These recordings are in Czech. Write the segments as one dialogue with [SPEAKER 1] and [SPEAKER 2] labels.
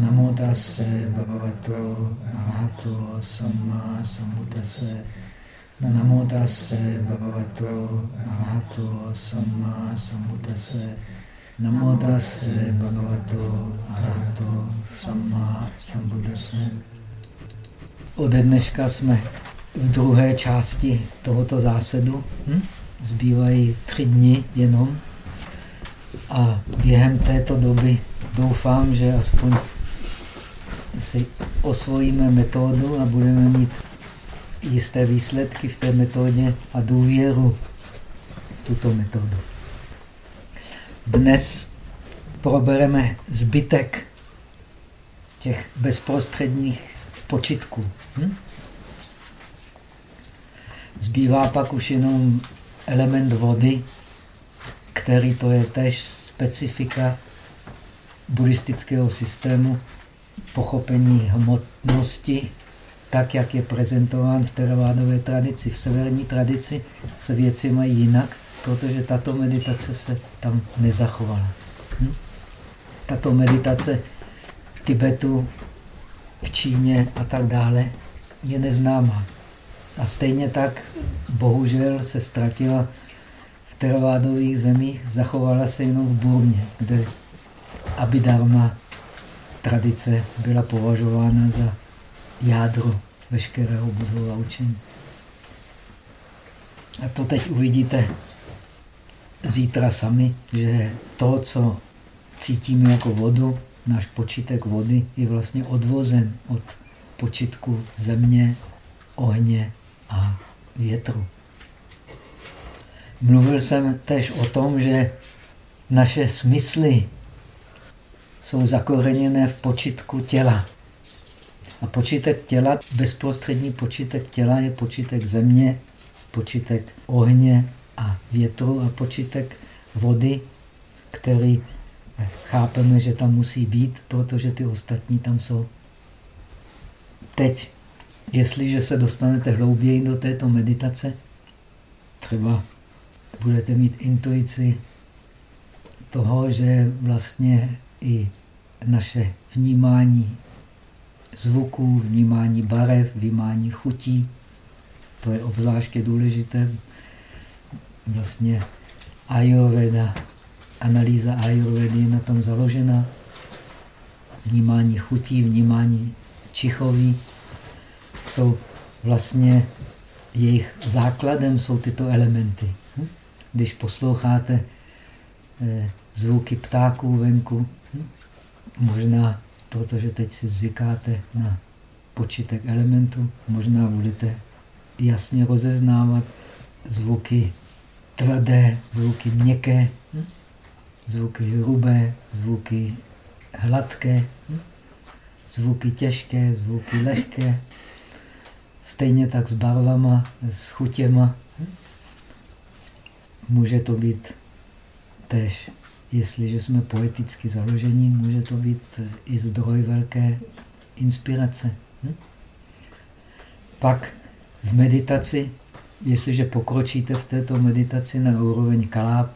[SPEAKER 1] Namo tase bhagavato arahato samma sambuddhase. Namo tase bhagavato arahato samma sambuddhase. Namo tase bhagavato arahato samma sambuddhase. Ode dneška jsme v druhé části tohoto zásadu. Hm? Zbývají tři dny jenom. A během této doby doufám, že aspoň si osvojíme metodu a budeme mít jisté výsledky v té metodě a důvěru v tuto metodu. Dnes probereme zbytek těch bezprostředních počitků. Hm? Zbývá pak už jenom element vody, který to je tež specifika buddhistického systému pochopení hmotnosti, tak, jak je prezentován v teravádové tradici. V severní tradici se věci mají jinak, protože tato meditace se tam nezachovala. Hm? Tato meditace v Tibetu, v Číně a tak dále je neznámá. A stejně tak, bohužel, se ztratila v teravádových zemích, zachovala se jenom v Burmě, kde Abhidharma tradice byla považována za jádro veškerého budova učení. A to teď uvidíte zítra sami, že to, co cítíme jako vodu, náš počítek vody je vlastně odvozen od počítku země, ohně a větru. Mluvil jsem tež o tom, že naše smysly jsou zakoreněné v počítku těla. A počítek těla, bezprostřední počítek těla je počítek země, počítek ohně a větru a počítek vody, který chápeme, že tam musí být, protože ty ostatní tam jsou. Teď, jestliže se dostanete hlouběji do této meditace, třeba budete mít intuici toho, že vlastně i naše vnímání zvuků, vnímání barev, vnímání chutí. To je obzvláště důležité. Vlastně Ayurveda, analýza Ayurvedy je na tom založena. Vnímání chutí, vnímání čichoví jsou vlastně jejich základem jsou tyto elementy. Hm? Když posloucháte eh, zvuky ptáků venku, Možná, protože teď si zvykáte na počítek elementů, možná budete jasně rozeznávat zvuky tvrdé, zvuky měkké, hm? zvuky hrubé, zvuky hladké, hm? zvuky těžké, zvuky lehké. Stejně tak s barvama, s chutěma. Hm? Může to být tež jestliže jsme poeticky založení, může to být i zdroj velké inspirace. Hm? Pak v meditaci, jestliže pokročíte v této meditaci na úroveň kaláp,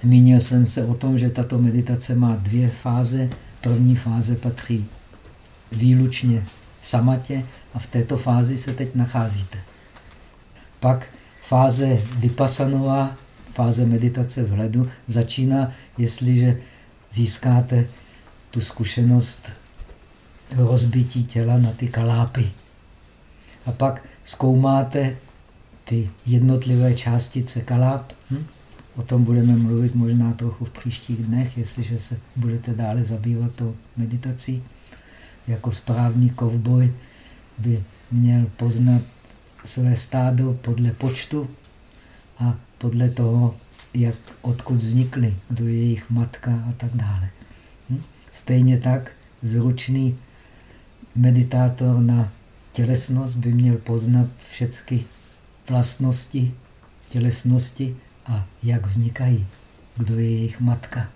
[SPEAKER 1] zmínil jsem se o tom, že tato meditace má dvě fáze. První fáze patří výlučně samatě a v této fázi se teď nacházíte. Pak fáze vypasanová fáze meditace vhledu začíná, jestliže získáte tu zkušenost rozbití těla na ty kalápy. A pak zkoumáte ty jednotlivé částice kaláp. Hm? O tom budeme mluvit možná trochu v příštích dnech, jestliže se budete dále zabývat tou meditací. Jako správný kovboj by měl poznat své stádo podle počtu a podle toho, jak, odkud vznikly, kdo je jejich matka a tak dále. Hm? Stejně tak zručný meditátor na tělesnost by měl poznat všechny vlastnosti tělesnosti a jak vznikají, kdo je jejich matka.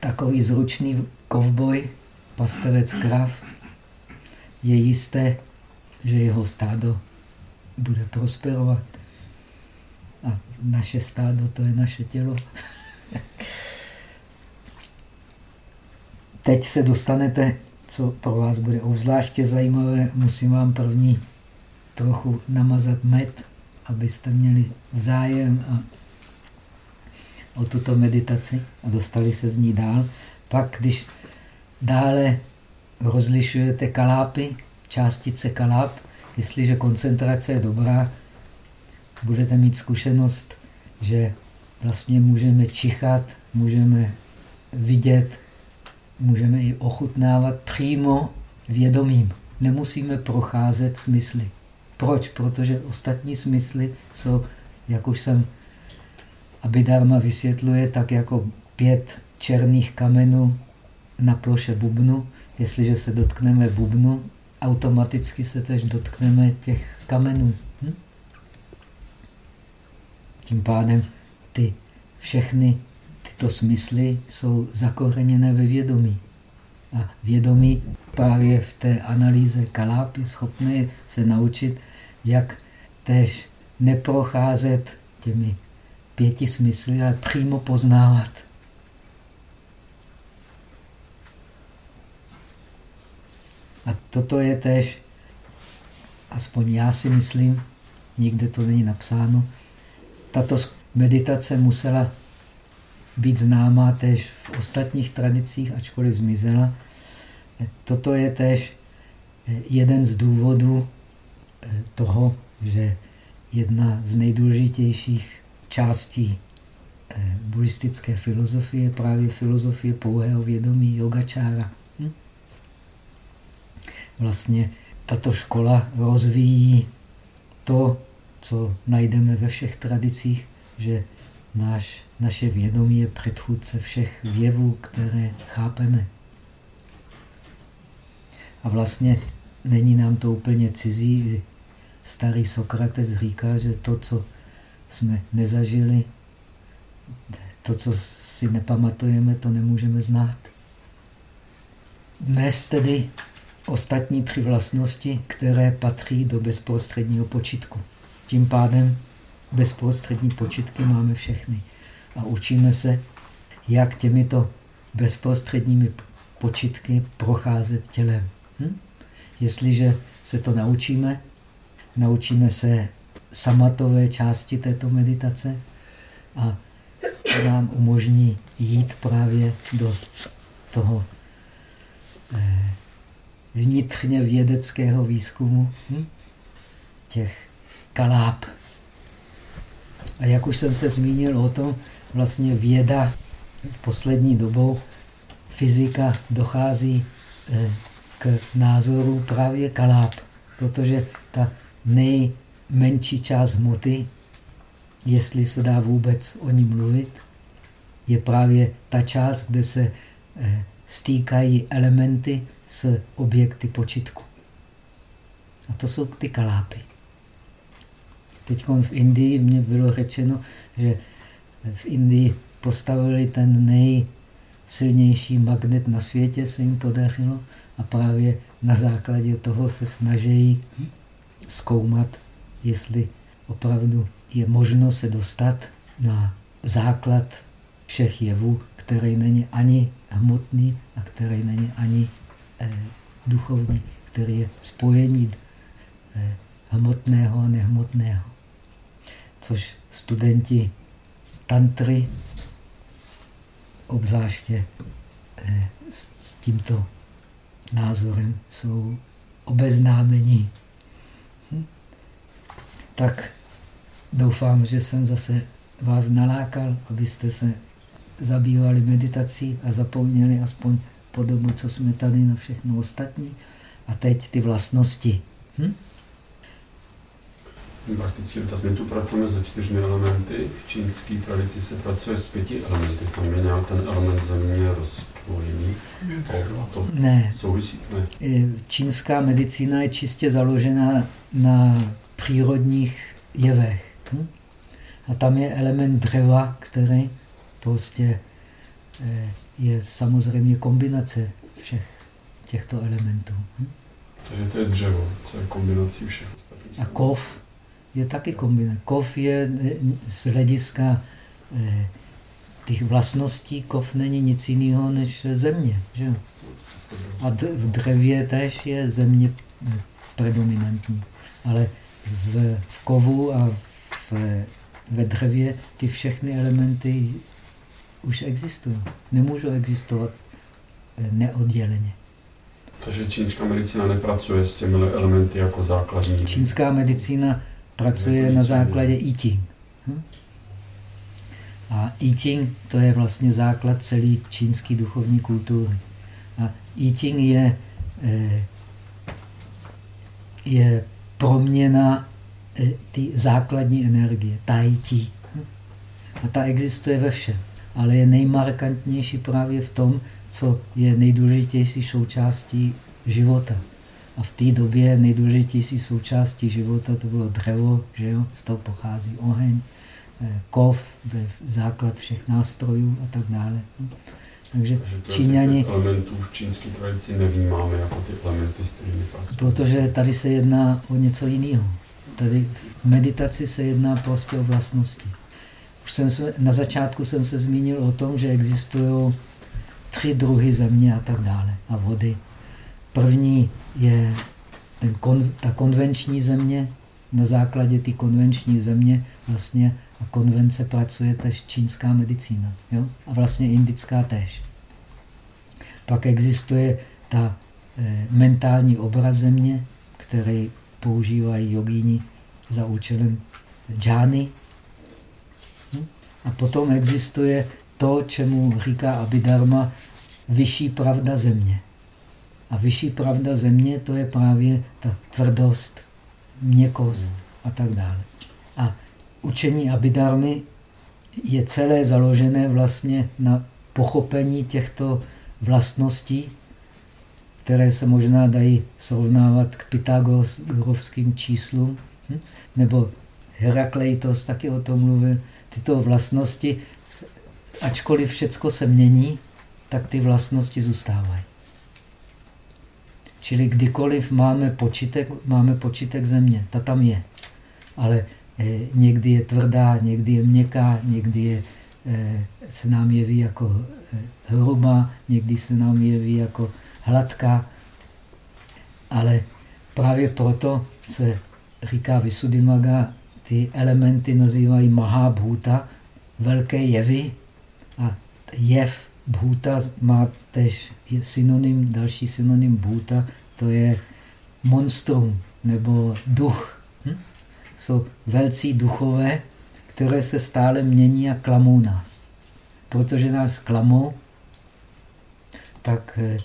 [SPEAKER 1] Takový zručný kovboj, pastevec krav, je jisté, že jeho stádo bude prosperovat. A naše stádo, to je naše tělo. teď se dostanete, co pro vás bude obzvláště zajímavé, musím vám první trochu namazat med, abyste měli zájem a o tuto meditaci a dostali se z ní dál. Pak, když dále rozlišujete kalápy, částice kaláp, jestliže koncentrace je dobrá, budete mít zkušenost, že vlastně můžeme čichat, můžeme vidět, můžeme i ochutnávat přímo vědomím. Nemusíme procházet smysly. Proč? Protože ostatní smysly jsou, jak už jsem Abhidharma vysvětluje, tak jako pět černých kamenů na ploše bubnu. Jestliže se dotkneme bubnu, automaticky se tež dotkneme těch kamenů. Tím pádem ty všechny tyto smysly jsou zakořeněné ve vědomí. A vědomí právě v té analýze kaláp je schopné se naučit, jak tež neprocházet těmi pěti smysly, ale přímo poznávat. A toto je tež, aspoň já si myslím, nikde to není napsáno, tato meditace musela být známá tež v ostatních tradicích, ačkoliv zmizela. Toto je tež jeden z důvodů eh, toho, že jedna z nejdůležitějších částí eh, buddhistické filozofie je právě filozofie pouhého vědomí yogačára. Hm? Vlastně tato škola rozvíjí to, co najdeme ve všech tradicích, že náš, naše vědomí je předchůdce všech věvů, které chápeme. A vlastně není nám to úplně cizí. Starý Sokrates říká, že to, co jsme nezažili, to, co si nepamatujeme, to nemůžeme znát. Dnes tedy ostatní tři vlastnosti, které patří do bezprostředního počitku. Tím pádem bezprostřední počitky máme všechny. A učíme se, jak těmito bezprostředními počitky procházet tělem. Hm? Jestliže se to naučíme, naučíme se samatové části této meditace a to nám umožní jít právě do toho eh, vnitřně vědeckého výzkumu hm? těch kaláp. A jak už jsem se zmínil o tom, vlastně věda v poslední dobou, fyzika dochází eh, k názoru právě kaláp, protože ta nej menší část hmoty, jestli se dá vůbec o ní mluvit, je právě ta část, kde se eh, stýkají elementy s objekty počitku. A to jsou ty kalápy. Teď v Indii mě bylo řečeno, že v Indii postavili ten nejsilnější magnet na světě, se jim podařilo a právě na základě toho se snaží zkoumat jestli opravdu je možno se dostat na základ všech jevů, který není ani hmotný a který není ani eh, duchovní, který je spojení eh, hmotného a nehmotného. Což studenti tantry obzvláště eh, s tímto názorem jsou obeznámení tak doufám, že jsem zase vás nalákal, abyste se zabývali meditací a zapomněli aspoň po dobu, co jsme tady na všechno ostatní. A teď ty vlastnosti. Hm?
[SPEAKER 2] Praktický dotaz. My tu pracujeme se čtyřmi elementy. V čínské tradici se pracuje s pěti elementy. Tam je nějak ten element země rozpojený. To
[SPEAKER 1] ne.
[SPEAKER 2] souvisí? Ne.
[SPEAKER 1] Čínská medicína je čistě založena na přírodních jevech. Hm? A tam je element dřeva, který prostě eh, je samozřejmě kombinace všech těchto elementů. Hm?
[SPEAKER 2] Takže to je dřevo, co je kombinací všech
[SPEAKER 1] ostatních. A kov je taky kombinace. Kov je eh, z hlediska eh, těch vlastností, kov není nic jiného než země. Že? A v dřevě tež je země predominantní. Ale v, v kovu a v, ve dřevě ty všechny elementy už existují. Nemůžou existovat eh, neodděleně.
[SPEAKER 2] Takže čínská medicína nepracuje s těmi elementy jako základní?
[SPEAKER 1] Čínská medicína pracuje na základě I Ching. Hm? A I Ching to je vlastně základ celé čínské duchovní kultury. A I Ching je, eh, je proměna eh, ty základní energie, Tai Chi. Hm? A ta existuje ve všem, ale je nejmarkantnější právě v tom, co je nejdůležitější součástí života. A v té době nejdůležitější součástí života to bylo dřevo, že jo? z toho pochází oheň, eh, kov, to je základ všech nástrojů a tak dále.
[SPEAKER 2] Takže, Takže Číňani... elementů v čínské tradici nevnímáme jako ty elementy, s kterými
[SPEAKER 1] Protože tady se jedná o něco jiného. Tady v meditaci se jedná prostě o vlastnosti. Už jsem se, na začátku jsem se zmínil o tom, že existují tři druhy země a tak dále a vody. První je ten kon, ta konvenční země. Na základě té konvenční země vlastně a konvence pracuje tež čínská medicína. Jo? A vlastně indická tež. Pak existuje ta e, mentální obraz země, který používají jogíni za účelem džány. Hm? A potom existuje to, čemu říká Abhidharma, vyšší pravda země. A vyšší pravda země, to je právě ta tvrdost, měkost a tak dále. A učení Abhidharmy je celé založené vlastně na pochopení těchto vlastností, které se možná dají srovnávat k pythagorovským číslům, hm? nebo Herakleitos taky o tom mluvil. Tyto vlastnosti, ačkoliv všecko se mění, tak ty vlastnosti zůstávají. Čili kdykoliv máme počítek, máme počítek země, ta tam je. Ale eh, někdy je tvrdá, někdy je měkká, někdy je, eh, se nám jeví jako eh, hrubá, někdy se nám jeví jako hladká. Ale právě proto se říká Visuddhimaga, ty elementy nazývají Mahabhuta, velké jevy. A jev Bhuta má tež synonym, další synonym Bhuta, to je monstrum nebo duch. Hm? Jsou velcí duchové, které se stále mění a klamou nás. Protože nás klamou, tak eh,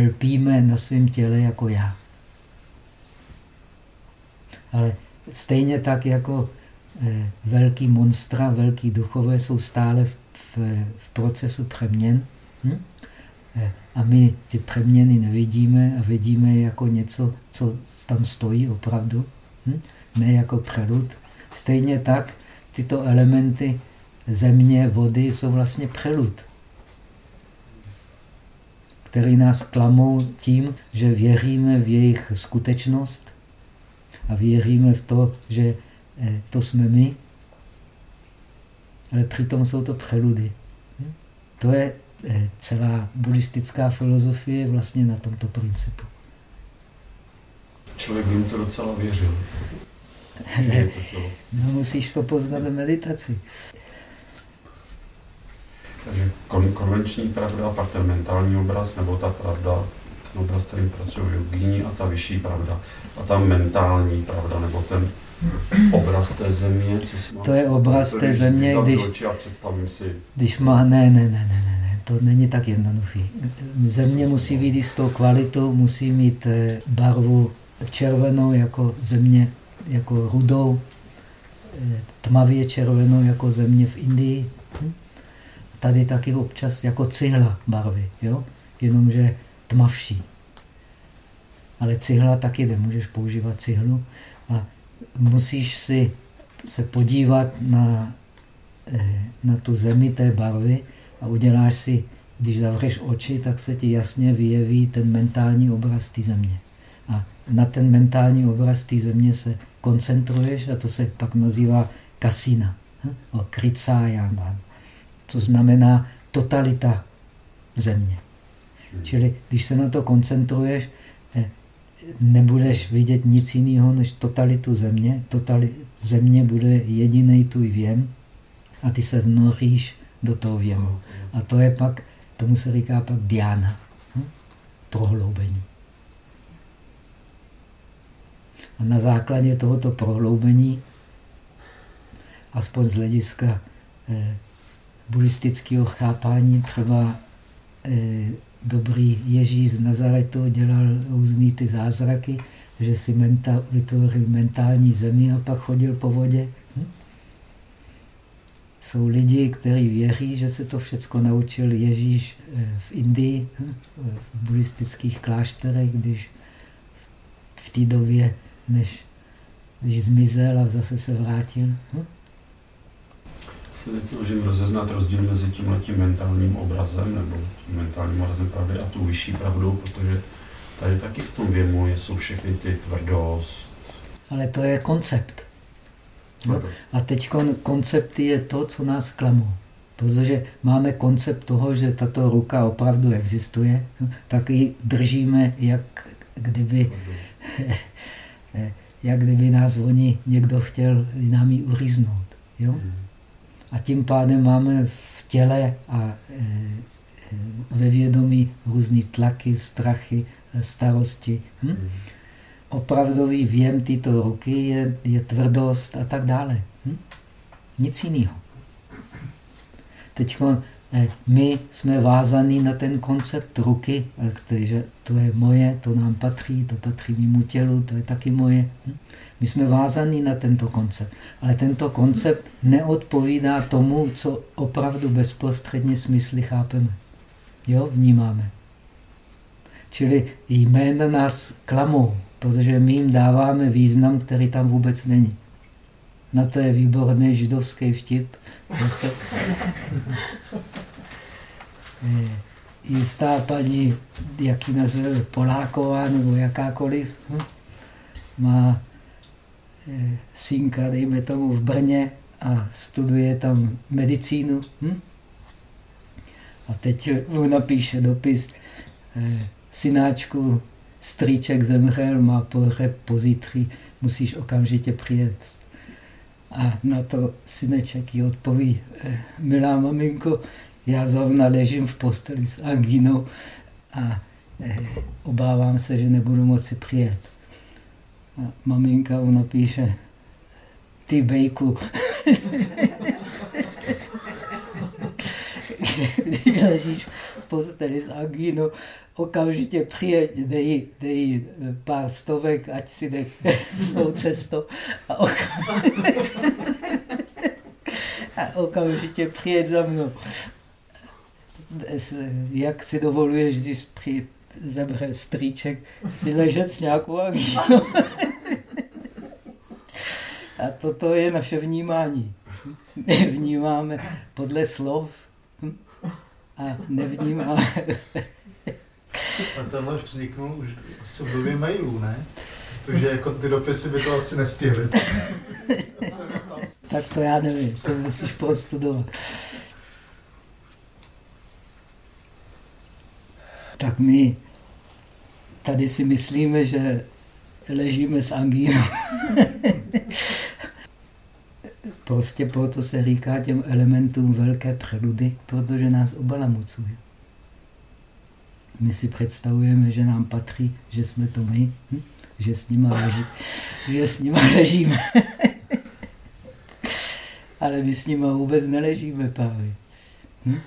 [SPEAKER 1] lpíme na svém těle jako já. Ale stejně tak jako eh, velký monstra, velký duchové jsou stále v v, procesu přeměn. Hm? Eh, a my ty přeměny nevidíme a vidíme jako něco, co tam stojí opravdu, hm? ne jako přelud. Stejně tak tyto elementy země, vody jsou vlastně přelud, který nás klamou tím, že věříme v jejich skutečnost a věříme v to, že eh, to jsme my ale přitom jsou to přeludy. To je eh, celá buddhistická filozofie vlastně na tomto principu.
[SPEAKER 2] Člověk by mu to docela věřil.
[SPEAKER 1] Ne, no musíš to poznat ve meditaci.
[SPEAKER 2] Takže kon konvenční pravda, pak ten mentální obraz, nebo ta pravda, ten obraz, který pracují jogíni a ta vyšší pravda. A ta mentální pravda, nebo ten obraz té země? Co si
[SPEAKER 1] to je obraz té země, když,
[SPEAKER 2] si,
[SPEAKER 1] když má... Ne, ne, ne, ne, ne, to není tak jednoduchý. Země musí být jistou kvalitu, musí mít barvu červenou jako země, jako rudou, eh, tmavě červenou jako země v Indii. Tady taky občas jako cihla barvy, jo? jenomže tmavší. Ale cihla taky nemůžeš používat cihlu. A musíš si se podívat na, eh, na tu zemi té barvy a uděláš si, když zavřeš oči, tak se ti jasně vyjeví ten mentální obraz té země. A na ten mentální obraz té země se koncentruješ a to se pak nazývá kasina, hm? o kricájana, co znamená totalita země. Čili když se na to koncentruješ, nebudeš vidět nic jiného než totalitu země. Totali, země bude jediný tvůj věm a ty se vnoříš do toho věmu. A to je pak, tomu se říká pak diana, hm? prohloubení. A na základě tohoto prohloubení, aspoň z hlediska eh, buddhistického chápání, třeba eh, dobrý Ježíš z Nazaretu dělal různý ty zázraky, že si menta, vytvořil mentální zemi a pak chodil po vodě. Hm? Jsou lidi, kteří věří, že se to všechno naučil Ježíš eh, v Indii, hm? v buddhistických klášterech, když v té době, než když zmizel a zase se vrátil. Hm?
[SPEAKER 2] Se teď snažím rozeznat rozdíl mezi tím letím mentálním obrazem nebo tím mentálním obrazem pravdy a tu vyšší pravdou, protože tady taky v tom věmu jsou všechny ty tvrdost.
[SPEAKER 1] Ale to je koncept. No? A teď koncept je to, co nás klamou. Protože máme koncept toho, že tato ruka opravdu existuje, tak ji držíme, jak kdyby, jak kdyby nás oni někdo chtěl nám ji uříznout. Jo? Hmm. A tím pádem máme v těle a e, e, ve vědomí různé tlaky, strachy, starosti. Hm? Mhm. Opravdový věm této ruky je, je tvrdost a tak dále. Hm? Nic jiného. Teď e, my jsme vázaní na ten koncept ruky, že to je moje, to nám patří, to patří mému tělu, to je taky moje. Hm? My jsme vázaní na tento koncept. Ale tento koncept neodpovídá tomu, co opravdu bezprostředně smysly chápeme. Jo, vnímáme. Čili jména nás klamou, protože my jim dáváme význam, který tam vůbec není. Na to je výborný židovský vtip. Zase, jistá paní, jaký nazve Poláková nebo jakákoliv, hm, má Eh, synka, dejme tomu, v Brně a studuje tam medicínu. Hm? A teď mu napíše dopis, eh, synáčku, strýček zemřel, má pohřeb pozítří, musíš okamžitě přijet. A na to syneček jí odpoví, eh, milá maminko, já zrovna ležím v posteli s angínou a eh, obávám se, že nebudu moci přijet. A maminka mu napíše, ty bejku. Když ležíš posteli s angínou, okamžitě přijeď, dej, dej pár stovek, ať si jde svou cestou a okamžitě, a okamžitě přijeď za mnou. Jak si dovoluješ, když při, zemře strýček, si ležet s nějakou angínou. A toto je naše vnímání. My vnímáme podle slov a nevnímáme.
[SPEAKER 3] A tenhle vzniknul už asi v době mailů, ne? Takže jako ty dopisy by to asi nestihly.
[SPEAKER 1] tak to já nevím, to musíš prostudovat. Tak my tady si myslíme, že ležíme s angínou. Prostě proto se říká těm elementům velké přeludy, protože nás obalamucuje. My si představujeme, že nám patří, že jsme to my, hm? že s nima, leží, že s nima ležíme. Ale my s nima vůbec neležíme právě. Hm?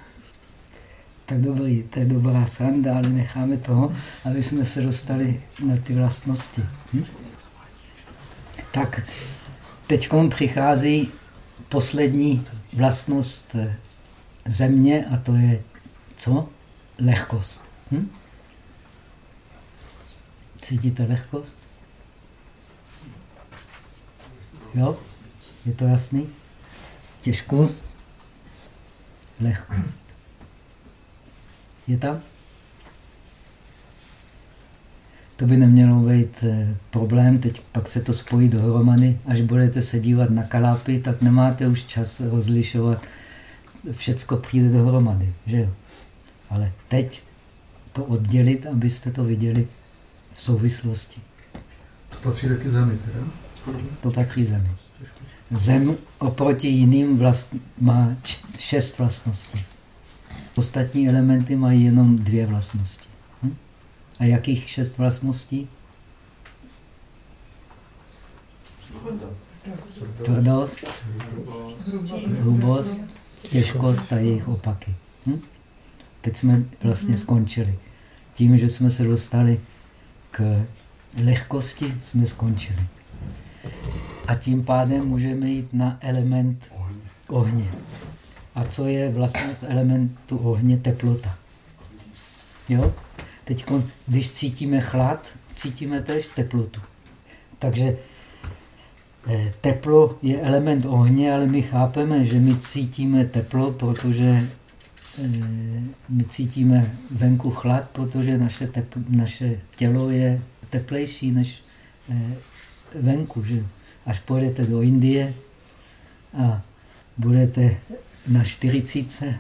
[SPEAKER 1] tak dobrý, to je dobrá sranda, ale necháme toho, aby jsme se dostali na ty vlastnosti. Hm? Tak teď přichází poslední vlastnost eh, země a to je co? Lehkost. Hm? Cítíte lehkost? Jo? Je to jasný? Těžkost? Lehkost. Je tam? To by nemělo být eh, problém, teď pak se to spojí dohromady. Až budete se dívat na kalápy, tak nemáte už čas rozlišovat. Všecko přijde dohromady, že jo? Ale teď to oddělit, abyste to viděli v souvislosti.
[SPEAKER 3] To patří taky zemi, teda?
[SPEAKER 1] To patří zemi. Zem oproti jiným vlast, má šest vlastností. Ostatní elementy mají jenom dvě vlastnosti. A jakých šest vlastností? Tvrdost, hrubost, těžkost a jejich opaky. Hm? Teď jsme vlastně skončili. Tím, že jsme se dostali k lehkosti, jsme skončili. A tím pádem můžeme jít na element ohně. A co je vlastnost elementu ohně? Teplota. Jo? Teď, když cítíme chlad, cítíme tež teplotu. Takže eh, teplo je element ohně, ale my chápeme, že my cítíme teplo, protože eh, my cítíme venku chlad, protože naše, teplo, naše tělo je teplejší než eh, venku. Že? Až pojedete do Indie a budete na 40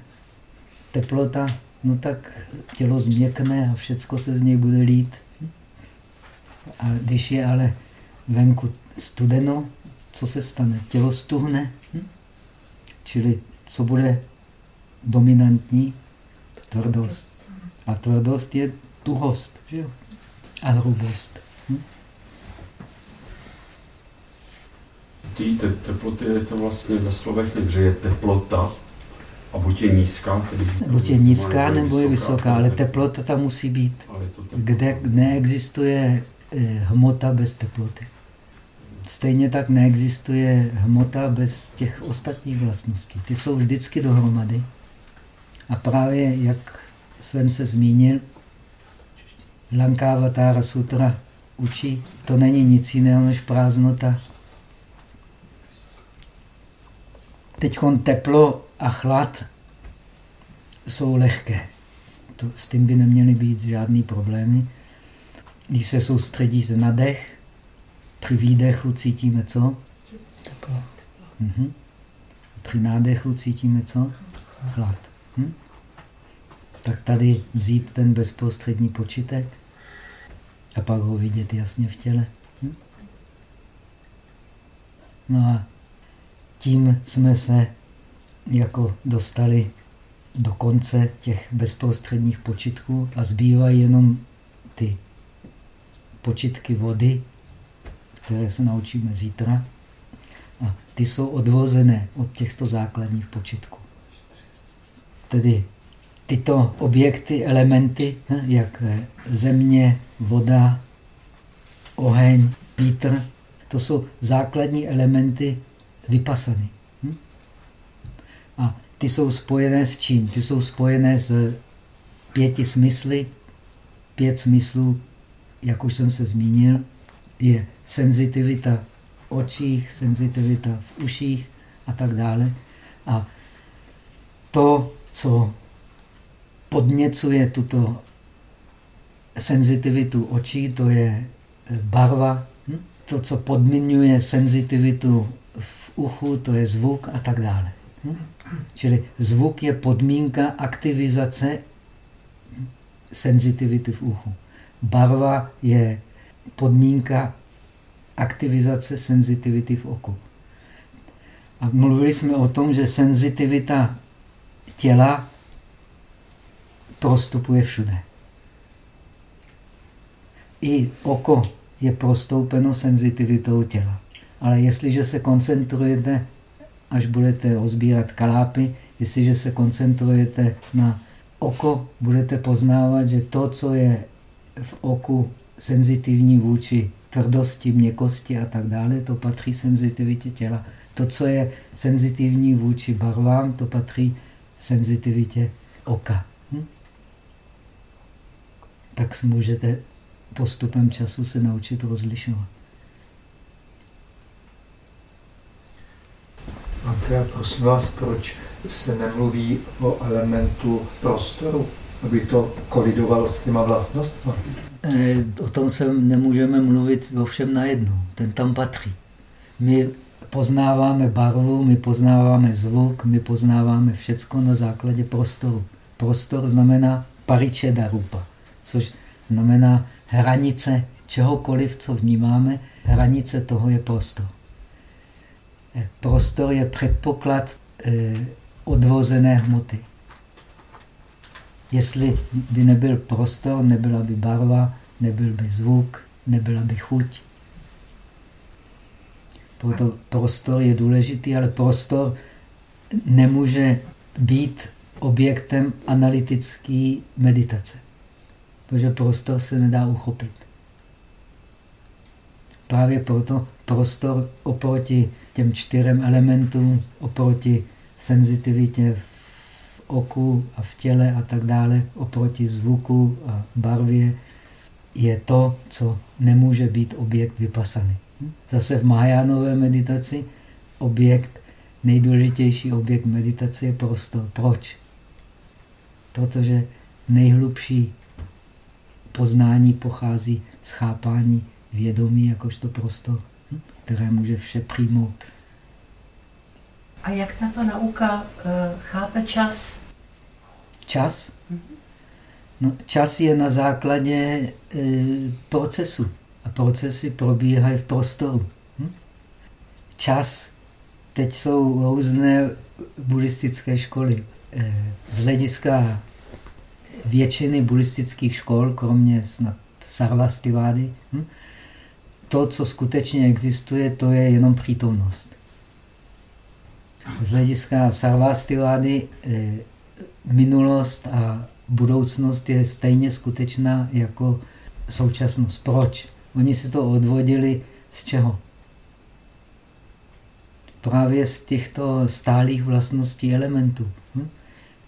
[SPEAKER 1] teplota, no tak tělo změkne a všecko se z něj bude lít. A když je ale venku studeno, co se stane? Tělo stuhne. Čili co bude dominantní? Tvrdost. A tvrdost je tuhost že a hrubost.
[SPEAKER 2] té te teploty je to vlastně ve slovech že je teplota a buď je nízká, tedy
[SPEAKER 1] buď je nízká nebo je vysoká, ale teplota tam musí být. Kde neexistuje eh, hmota bez teploty. Stejně tak neexistuje hmota bez těch ostatních vlastností. Ty jsou vždycky dohromady. A právě, jak jsem se zmínil, Lankavatara Sutra učí, to není nic jiného než prázdnota Teď teplo a chlad jsou lehké. To, s tím by neměly být žádný problémy. Když se soustředíte na dech, při výdechu cítíme co? Mhm. Při nádechu cítíme co? Chlad. Hm? Tak tady vzít ten bezprostřední počítek a pak ho vidět jasně v těle. Hm? No a tím jsme se jako dostali do konce těch bezprostředních počitků a zbývají jenom ty počitky vody, které se naučíme zítra. A ty jsou odvozené od těchto základních počitků. Tedy tyto objekty, elementy, hm, jak země, voda, oheň, vítr, to jsou základní elementy vypasany. Ty jsou spojené s čím? Ty jsou spojené s pěti smysly. Pět smyslů, jak už jsem se zmínil, je senzitivita v očích, senzitivita v uších a tak dále. A to, co podněcuje tuto senzitivitu očí, to je barva. Hm? To, co podmiňuje senzitivitu uchu, to je zvuk a tak dále. Čili zvuk je podmínka aktivizace senzitivity v uchu. Barva je podmínka aktivizace senzitivity v oku. A mluvili jsme o tom, že senzitivita těla prostupuje všude. I oko je prostoupeno senzitivitou těla. Ale jestliže se koncentrujete, až budete rozbírat kalápy, jestliže se koncentrujete na oko, budete poznávat, že to, co je v oku senzitivní vůči tvrdosti, měkosti a tak dále, to patří senzitivitě těla. To, co je senzitivní vůči barvám, to patří senzitivitě oka. Hm? Tak můžete postupem času se naučit rozlišovat.
[SPEAKER 4] A teda prosím vás, proč se nemluví o elementu prostoru, aby to kolidovalo s těma vlastnostmi?
[SPEAKER 1] E, o tom se nemůžeme mluvit ovšem najednou. Ten tam patří. My poznáváme barvu, my poznáváme zvuk, my poznáváme všecko na základě prostoru. Prostor znamená paričeda rupa. což znamená hranice čehokoliv, co vnímáme, hranice toho je prostor. Prostor je předpoklad eh, odvozené hmoty. Jestli by nebyl prostor, nebyla by barva, nebyl by zvuk, nebyla by chuť. Proto prostor je důležitý, ale prostor nemůže být objektem analytické meditace. Protože prostor se nedá uchopit. Právě proto prostor oproti těm čtyřem elementům, oproti senzitivitě v oku a v těle a tak dále, oproti zvuku a barvě, je to, co nemůže být objekt vypasany. Zase v Mahajánové meditaci objekt, nejdůležitější objekt meditace je prostor. Proč? Protože nejhlubší poznání pochází z chápání vědomí jakožto prostor, které může vše přijmout.
[SPEAKER 5] A jak tato nauka uh, chápe čas?
[SPEAKER 1] Čas? No, čas je na základě e, procesu. A procesy probíhají v prostoru. Hm? Čas, teď jsou různé buddhistické školy. E, z hlediska většiny buddhistických škol, kromě snad Sarvastivády, hm? To, co skutečně existuje, to je jenom přítomnost. Z hlediska Sarvastivády e, minulost a budoucnost je stejně skutečná jako současnost. Proč? Oni si to odvodili z čeho? Právě z těchto stálých vlastností elementů. Hm?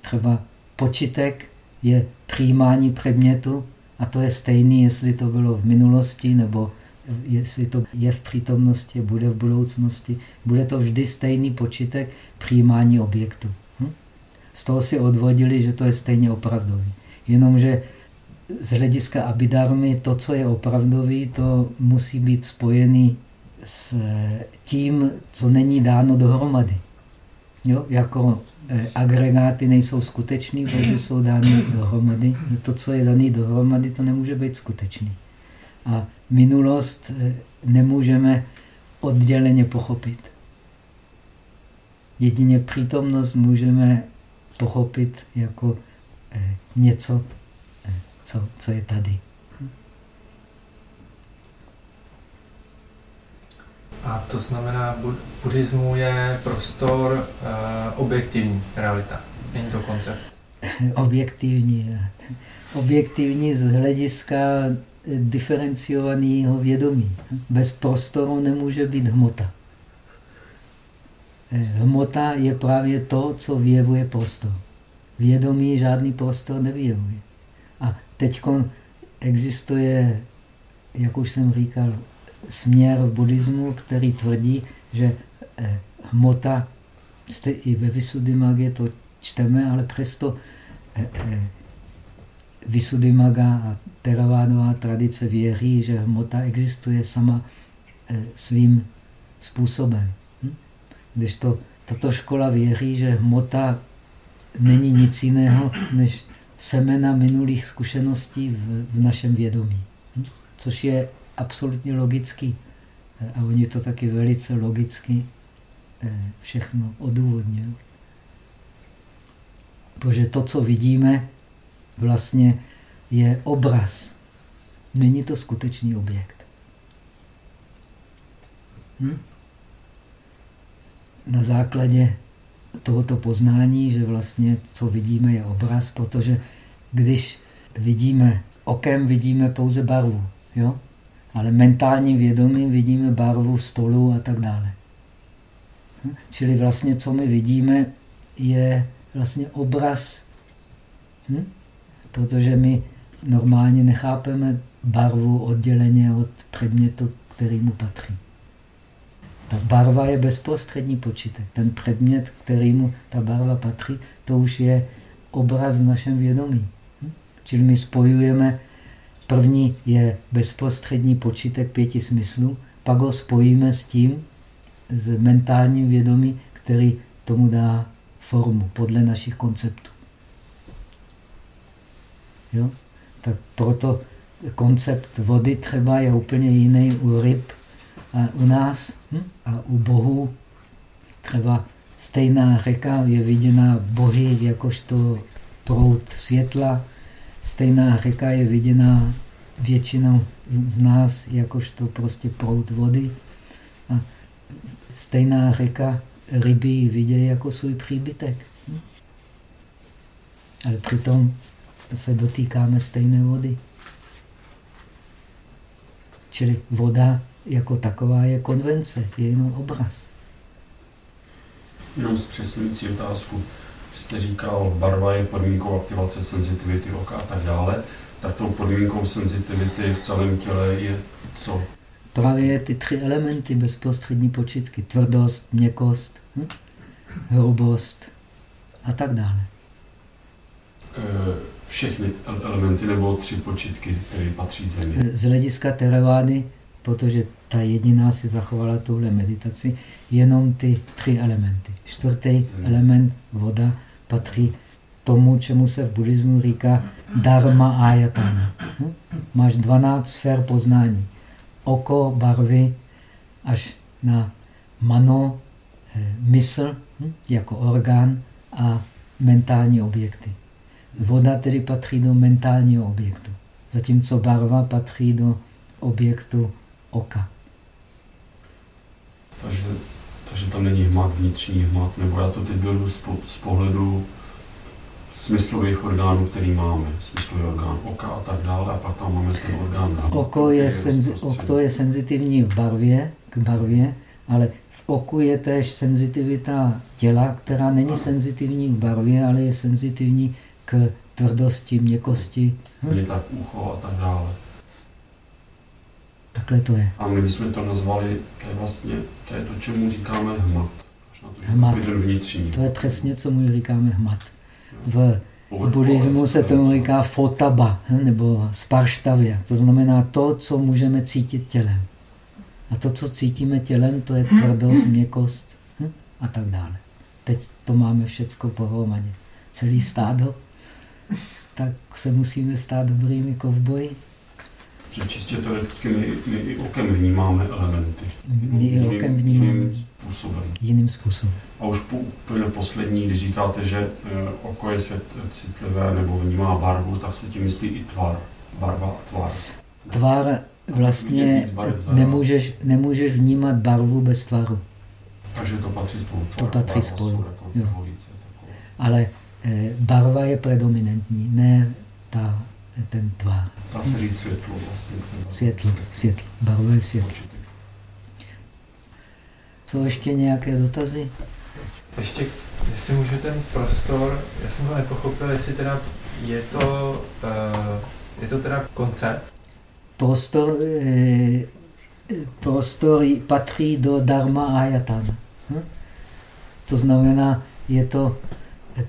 [SPEAKER 1] Třeba počítek je přijímání předmětu a to je stejný, jestli to bylo v minulosti nebo jestli to je v přítomnosti, bude v budoucnosti. Bude to vždy stejný počítek přijímání objektu z toho si odvodili, že to je stejně opravdový. Jenomže z hlediska abidarmy to, co je opravdový, to musí být spojený s tím, co není dáno dohromady. Jo? Jako eh, agregáty nejsou skutečný, protože jsou dány dohromady. To, co je daný dohromady, to nemůže být skutečný. A minulost eh, nemůžeme odděleně pochopit. Jedině přítomnost můžeme pochopit jako eh, něco, eh, co, co je tady.
[SPEAKER 6] A to znamená, v buddhismu je prostor uh, objektivní realita, není to koncept.
[SPEAKER 1] objektivní. Objektivní z hlediska diferenciovaného vědomí. Bez prostoru nemůže být hmota. Hmota je právě to, co vyjevuje prostor. Vědomí žádný prostor nevyjevuje. A teď existuje, jak už jsem říkal, směr v buddhismu, který tvrdí, že eh, hmota, jste i ve Visuddhimaga to čteme, ale přesto eh, eh, Visuddhimaga a Theravádová tradice věří, že hmota existuje sama svým způsobem. Když to, tato škola věří, že hmota není nic jiného než semena minulých zkušeností v, v našem vědomí. Hm? Což je absolutně logický. A oni to taky velice logicky eh, všechno odůvodňují. Protože to, co vidíme, vlastně je obraz. Není to skutečný objekt. Hm? na základě tohoto poznání, že vlastně co vidíme je obraz, protože když vidíme okem, vidíme pouze barvu, jo? ale mentálním vědomím vidíme barvu stolu a tak dále. Hm? Čili vlastně, co my vidíme, je vlastně obraz, hm? protože my normálně nechápeme barvu odděleně od předmětu, který mu patří. Ta barva je bezprostřední počítek. Ten předmět, kterýmu ta barva patří, to už je obraz v našem vědomí. Hm? Čili my spojujeme, první je bezprostřední počítek pěti smyslů, pak ho spojíme s tím, s mentálním vědomí, který tomu dá formu podle našich konceptů. Jo? Tak proto koncept vody třeba je úplně jiný u ryb a u nás hm? a u bohů. Třeba stejná řeka je viděna bohy jakožto proud světla, stejná řeka je viděna většinou z nás jakožto prostě proud vody. A stejná řeka ryby vidějí jako svůj příbytek. Hm? Ale přitom se dotýkáme stejné vody. Čili voda jako taková je konvence, je jenom obraz.
[SPEAKER 2] Jenom zpřesňující otázku. Jste říkal, barva je podmínkou aktivace senzitivity oka a tak dále. Tak tou podmínkou senzitivity v celém těle je co?
[SPEAKER 1] Právě ty tři elementy bezprostřední počitky. Tvrdost, měkost, hm? hrubost a tak dále.
[SPEAKER 2] E, všechny elementy nebo tři počitky, které patří zemi.
[SPEAKER 1] Z hlediska teravády, protože ta jediná si zachovala tuhle meditaci, jenom ty tři elementy. Čtvrtý element, voda, patří tomu, čemu se v buddhismu říká dharma ayatana. Hm? Máš 12 sfér poznání. Oko, barvy, až na mano, eh, mysl hm? jako orgán a mentální objekty. Voda tedy patří do mentálního objektu, zatímco barva patří do objektu oka.
[SPEAKER 2] Takže, takže tam není hmat, vnitřní hmat, nebo já to teď beru z, po, z pohledu smyslových orgánů, který máme. Smyslový orgán oka a tak dále, a pak tam máme ten orgán hmat,
[SPEAKER 1] Oko je, senzi, oko je senzitivní v barvě, k barvě, ale v oku je též senzitivita těla, která není senzitivní k barvě, ale je senzitivní k tvrdosti, měkosti.
[SPEAKER 2] Hm? tak ucho a tak dále.
[SPEAKER 1] Takhle to je.
[SPEAKER 2] A my bychom to nazvali, to je vlastně, to je to, čemu říkáme hmat.
[SPEAKER 1] Hmat.
[SPEAKER 2] Ten vnitřní.
[SPEAKER 1] To je přesně, co my říkáme hmat. V buddhismu se tomu říká fotaba, hm, nebo sparštavě. To znamená to, co můžeme cítit tělem. A to, co cítíme tělem, to je tvrdost, měkost hm, a tak dále. Teď to máme všecko pohromadě. Celý stádo tak se musíme stát dobrými kovboji.
[SPEAKER 2] Že čistě teoreticky my, my i okem vnímáme elementy.
[SPEAKER 1] My i okem vnímáme.
[SPEAKER 2] Jiným způsobem.
[SPEAKER 1] Jiným způsobem.
[SPEAKER 2] A už po, úplně poslední, když říkáte, že eh, oko je svět citlivé nebo vnímá barvu, tak se tím myslí i tvar. Barva a tvar.
[SPEAKER 1] Tvar vlastně nemůžeš, nemůžeš vnímat barvu bez tvaru.
[SPEAKER 2] Takže to patří spolu.
[SPEAKER 1] Tvar, to patří spolu. Jo. Ale Eh, barva je predominantní, ne ta, ten tvar.
[SPEAKER 2] Dá se říct světlo vlastně.
[SPEAKER 1] Světlo, světlo, barva je světlo. Co ještě nějaké dotazy?
[SPEAKER 6] Ještě, jestli můžu ten prostor, já jsem to nepochopil, jestli teda je to, uh, je to teda koncept?
[SPEAKER 1] Prostor, eh, prostor patří do dharma ayatana. Hm? To znamená, je to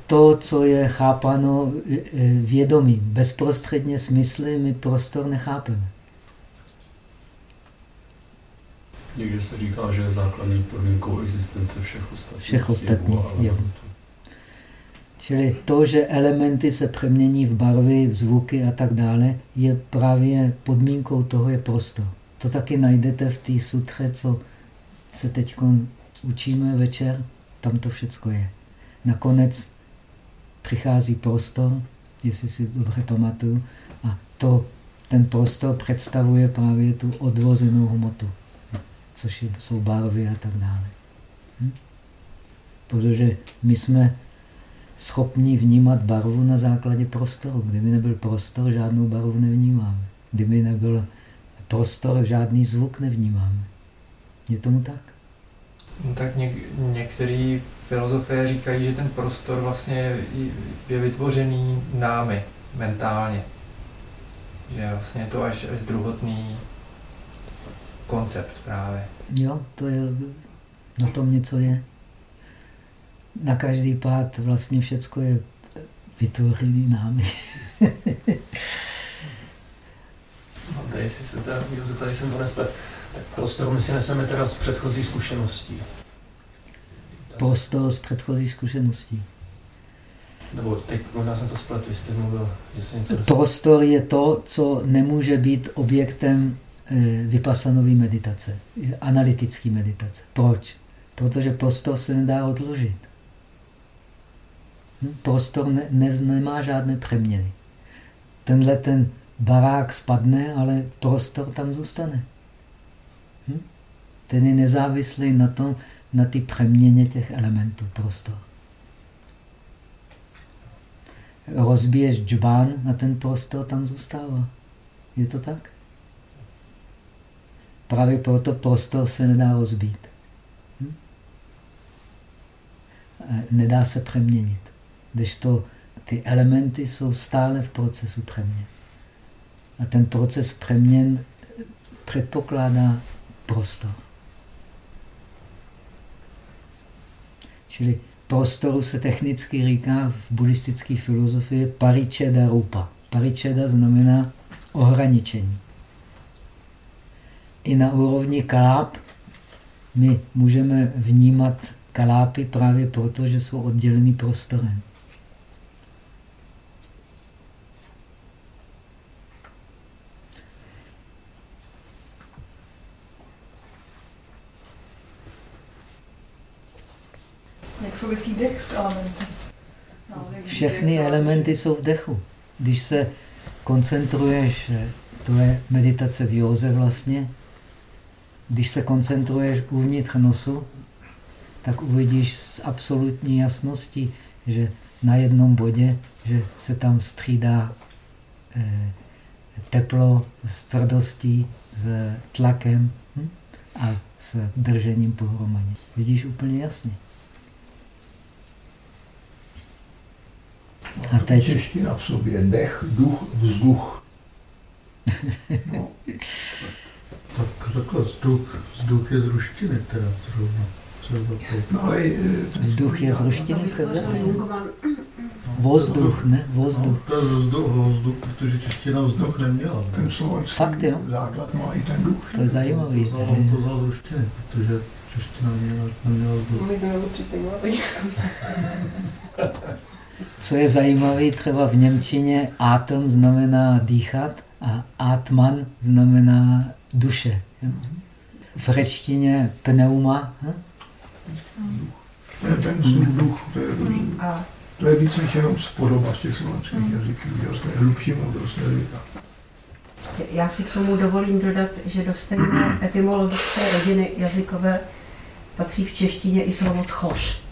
[SPEAKER 1] to, co je chápáno e, e, vědomím. Bezprostředně smysly my prostor nechápeme.
[SPEAKER 2] Někdy se říká, že je základní podmínkou existence všech ostatních.
[SPEAKER 1] Všech ostatních jevů. Čili to, že elementy se přemění v barvy, v zvuky a tak dále, je právě podmínkou toho je prostor. To taky najdete v té sutře, co se teď učíme večer, tam to všecko je. Nakonec přichází prostor, jestli si dobře pamatuju, a to, ten prostor představuje právě tu odvozenou hmotu, což jsou barvy a tak dále. Hm? Protože my jsme schopni vnímat barvu na základě prostoru. Kdyby nebyl prostor, žádnou barvu nevnímáme. Kdyby nebyl prostor, žádný zvuk nevnímáme. Je tomu tak?
[SPEAKER 6] No tak něk, některý filozofie říkají, že ten prostor vlastně je, je vytvořený námi mentálně. Že vlastně je to až, až druhotný koncept právě.
[SPEAKER 1] Jo, to je, na tom něco je. Na každý pád vlastně všecko je vytvořený námi.
[SPEAKER 7] No, jestli se teda, tady jsem to nespět, tak prostor my si neseme teda z předchozí zkušeností
[SPEAKER 1] prostor z předchozí zkušeností.
[SPEAKER 7] Nebo teď možná jsem to splet, vy jste mluvil, že se něco
[SPEAKER 1] Prostor je to, co nemůže být objektem eh, vypasanové meditace, analytické meditace. Proč? Protože prostor se nedá odložit. Hm? Prostor ne, ne, nemá žádné přeměny. Tenhle ten barák spadne, ale prostor tam zůstane. Ten je nezávislý na, to, na ty přeměně těch elementů prostor. Rozbiješ džbán na ten prostor, tam zůstává. Je to tak? Právě proto prostor se nedá rozbít. Hm? Nedá se přeměnit. Když to ty elementy jsou stále v procesu přeměn. A ten proces přeměn předpokládá prostor. Čili prostoru se technicky říká v buddhistické filozofii paričeda rupa. Paričeda znamená ohraničení. I na úrovni kaláp my můžeme vnímat kalápy právě proto, že jsou oddělený prostorem.
[SPEAKER 5] Souvisí dech s elementy?
[SPEAKER 1] No, Všechny elementy jsou v dechu. Když se koncentruješ, to je meditace v józe vlastně, když se koncentruješ uvnitř nosu, tak uvidíš s absolutní jasností, že na jednom bodě, že se tam střídá eh, teplo s tvrdostí, s tlakem hm? a s držením pohromadě. Vidíš úplně jasně.
[SPEAKER 8] A teď... Čeština v sobě, dech, duch, vzduch.
[SPEAKER 3] No. tak takhle vzduch, vzduch je z ruštiny teda zrovna.
[SPEAKER 1] No, ale, vzduch je z ruštiny Vozduch, ne? Vozduch. No,
[SPEAKER 3] to je vzduch, vzduch, protože čeština vzduch neměla.
[SPEAKER 8] Ten slovenský
[SPEAKER 1] Fakt jo?
[SPEAKER 8] základ má i ten duch.
[SPEAKER 1] To je zajímavý.
[SPEAKER 3] To to vzal z ruštiny, protože čeština neměla, neměla vzduch.
[SPEAKER 5] My jsme určitě mladí.
[SPEAKER 1] Co je zajímavé, třeba v Němčině atom znamená dýchat a atman znamená duše. V řečtině pneuma.
[SPEAKER 8] To je ten duch, to je, to je víc než jenom spodoba z těch slovenských jazyků, to je hlubší moudrost jazyka.
[SPEAKER 5] Já si k tomu dovolím dodat, že do stejné etymologické rodiny jazykové patří v češtině i slovo tchoř.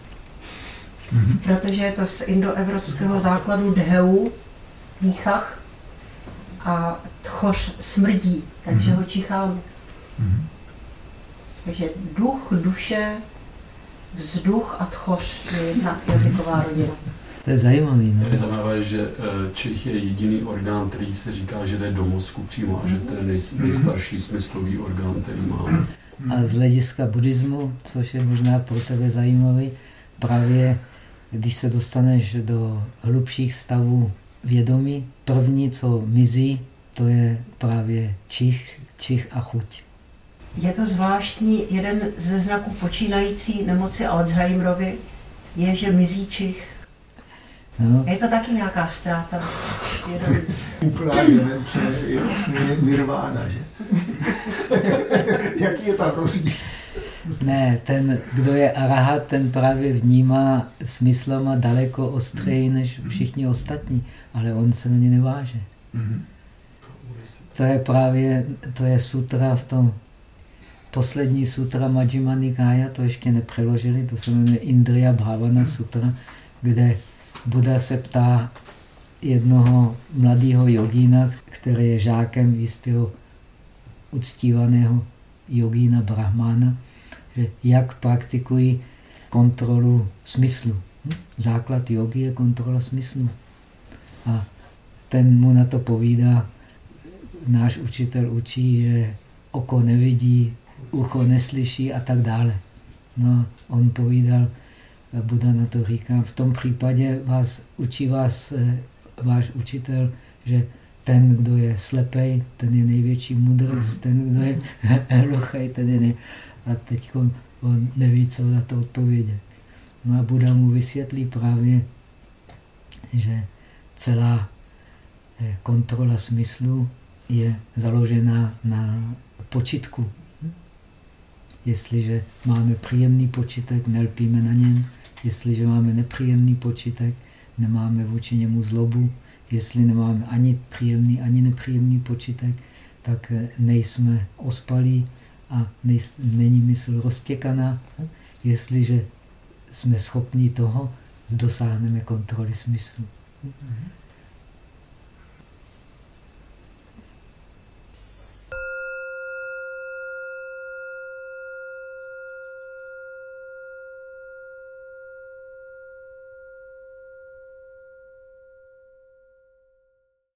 [SPEAKER 5] Mm-hmm. Protože je to z indoevropského základu dheu, výchach, a tchoř smrdí, takže mm-hmm. ho čicháme. Mm-hmm. Takže duch, duše, vzduch a tchoř je jedna jazyková rodina.
[SPEAKER 1] To je zajímavý.
[SPEAKER 2] Ne? Je zajímavé, že eh, Čech je jediný orgán, který se říká, že jde do mozku přímo a že to je nej, nejstarší smyslový orgán, který máme.
[SPEAKER 1] A z hlediska buddhismu, což je možná pro tebe zajímavý, právě když se dostaneš do hlubších stavů vědomí, první, co mizí, to je právě čich, čich a chuť.
[SPEAKER 5] Je to zvláštní, jeden ze znaků počínající nemoci Alzheimerovy je, že mizí čich. No. Je to taky nějaká ztráta.
[SPEAKER 8] Úplná demence je vlastně nirvána, že? Jaký je tam rozdíl?
[SPEAKER 1] Ne, ten, kdo je arahat, ten právě vnímá smyslama daleko ostřeji než všichni ostatní, ale on se na ně neváže. Mhm. To je právě, to je sutra v tom, poslední sutra Majjima Nikaya, to ještě nepřeložili, to se jmenuje Indriya Bhavana sutra, kde Buda se ptá jednoho mladého jogína, který je žákem jistého uctívaného jogína Brahmana, jak praktikují kontrolu smyslu. Hm? Základ jogy je kontrola smyslu. A ten mu na to povídá, náš učitel učí, že oko nevidí, ucho neslyší a tak dále. No, on povídal, Buda na to říká, v tom případě vás učí vás eh, váš učitel, že ten, kdo je slepej, ten je největší mudrc, ten, kdo je hluchý, ten je nej... A teď on neví, co na to odpovědět. No a Buda mu vysvětlí právě, že celá eh, kontrola smyslu je založená na počitku. Jestliže máme příjemný počitek, nelpíme na něm. Jestliže máme nepříjemný počitek, nemáme vůči němu zlobu. Jestli nemáme ani příjemný, ani nepříjemný počitek, tak eh, nejsme ospalí a není mysl roztěkaná. Jestliže jsme schopni toho, dosáhneme kontroly smyslu.